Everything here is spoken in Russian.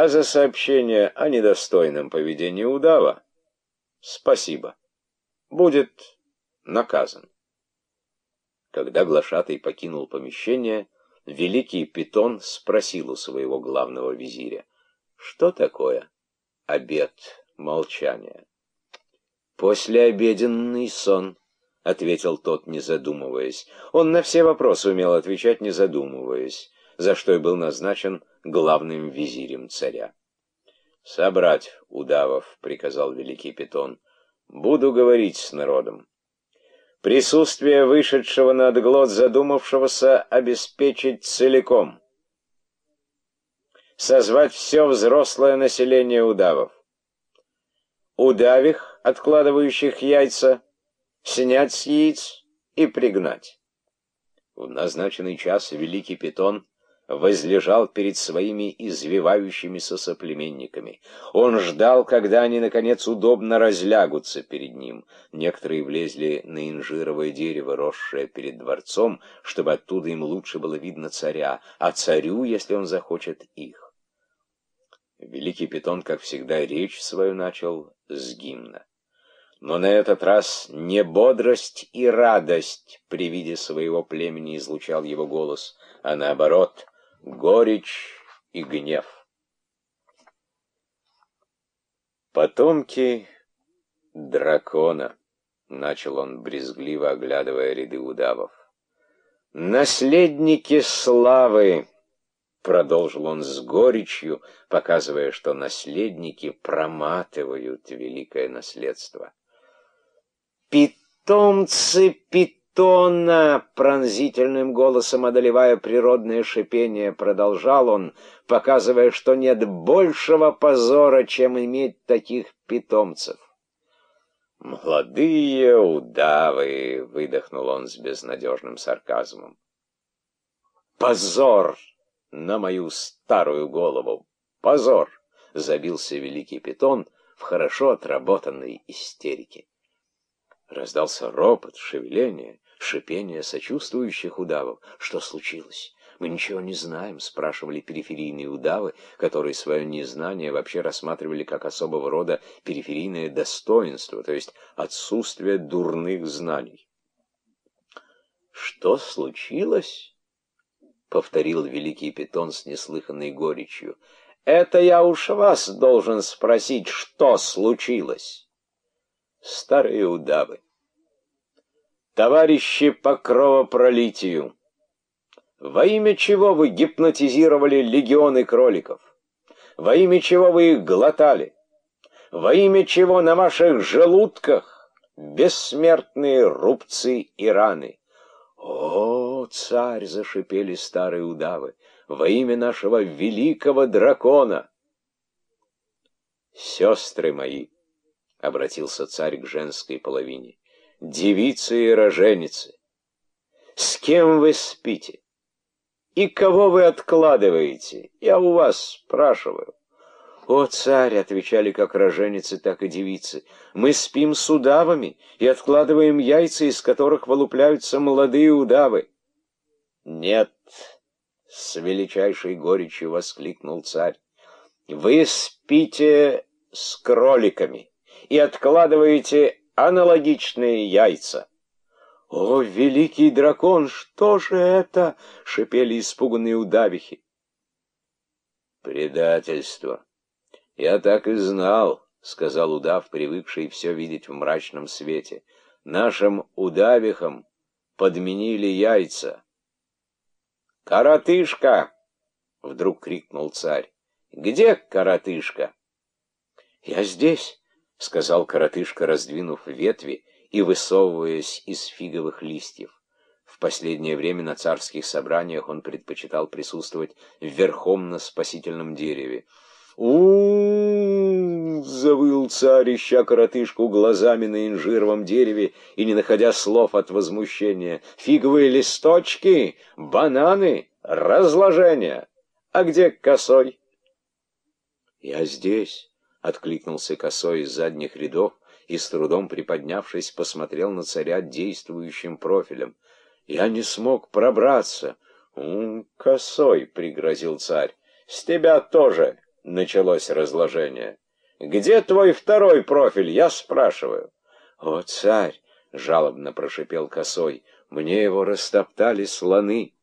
А за сообщение о недостойном поведении удава спасибо. Будет наказан. Когда глашатый покинул помещение, великий питон спросил у своего главного визиря, что такое обед молчания? Послеобеденный сон, — ответил тот, не задумываясь. Он на все вопросы умел отвечать, не задумываясь, за что и был назначен главным визирем царя. «Собрать удавов», — приказал великий питон, — «буду говорить с народом». Присутствие вышедшего на отглот задумавшегося обеспечить целиком. Созвать все взрослое население удавов. Удавих, откладывающих яйца, снять с яиц и пригнать. В назначенный час великий питон возлежал перед своими извивающимися соплеменниками. Он ждал, когда они, наконец, удобно разлягутся перед ним. Некоторые влезли на инжировое дерево, росшее перед дворцом, чтобы оттуда им лучше было видно царя, а царю, если он захочет, их. Великий питон, как всегда, речь свою начал с гимна. Но на этот раз не бодрость и радость при виде своего племени излучал его голос, а наоборот — горечь и гнев. Потомки дракона, начал он брезгливо оглядывая ряды удавов. Наследники славы, продолжил он с горечью, показывая, что наследники проматывают великое наследство. Питомцы питомцы Тона, пронзительным голосом одолевая природное шипение, продолжал он, показывая, что нет большего позора, чем иметь таких питомцев. «Молодые удавы!» — выдохнул он с безнадежным сарказмом. «Позор на мою старую голову! Позор!» — забился великий питон в хорошо отработанной истерике. Раздался ропот, шевеление, шипение сочувствующих удавов. Что случилось? Мы ничего не знаем, спрашивали периферийные удавы, которые свое незнание вообще рассматривали как особого рода периферийное достоинство, то есть отсутствие дурных знаний. «Что случилось?» — повторил великий питон с неслыханной горечью. «Это я уж вас должен спросить, что случилось?» Старые удавы. Товарищи по кровопролитию, во имя чего вы гипнотизировали легионы кроликов? Во имя чего вы их глотали? Во имя чего на ваших желудках бессмертные рубцы и раны? О, царь, зашипели старые удавы, во имя нашего великого дракона! Сестры мои, — обратился царь к женской половине. «Девицы и роженицы, с кем вы спите? И кого вы откладываете? Я у вас спрашиваю». «О, царь!» — отвечали как роженицы, так и девицы. «Мы спим с удавами и откладываем яйца, из которых вылупляются молодые удавы». «Нет!» — с величайшей горечью воскликнул царь. «Вы спите с кроликами» и откладываете аналогичные яйца. «О, великий дракон, что же это?» — шипели испуганные удавихи. «Предательство. Я так и знал», — сказал удав, привыкший все видеть в мрачном свете. «Нашим удавихам подменили яйца». «Коротышка!» — вдруг крикнул царь. «Где коротышка?» «Я здесь», — сказал коротышка, раздвинув ветви и высовываясь из фиговых листьев. В последнее время на царских собраниях он предпочитал присутствовать верхом на спасительном дереве. у, завыл царь, ища коротышку глазами на инжировом дереве и не находя слов от возмущения. «Фиговые листочки, бананы, разложение! А где косой?» «Я здесь». — откликнулся косой из задних рядов и, с трудом приподнявшись, посмотрел на царя действующим профилем. «Я не смог пробраться!» «Ум, косой!» — пригрозил царь. «С тебя тоже началось разложение. Где твой второй профиль, я спрашиваю? О, царь, жалобно прошипел косой, мне его растоптали слоны.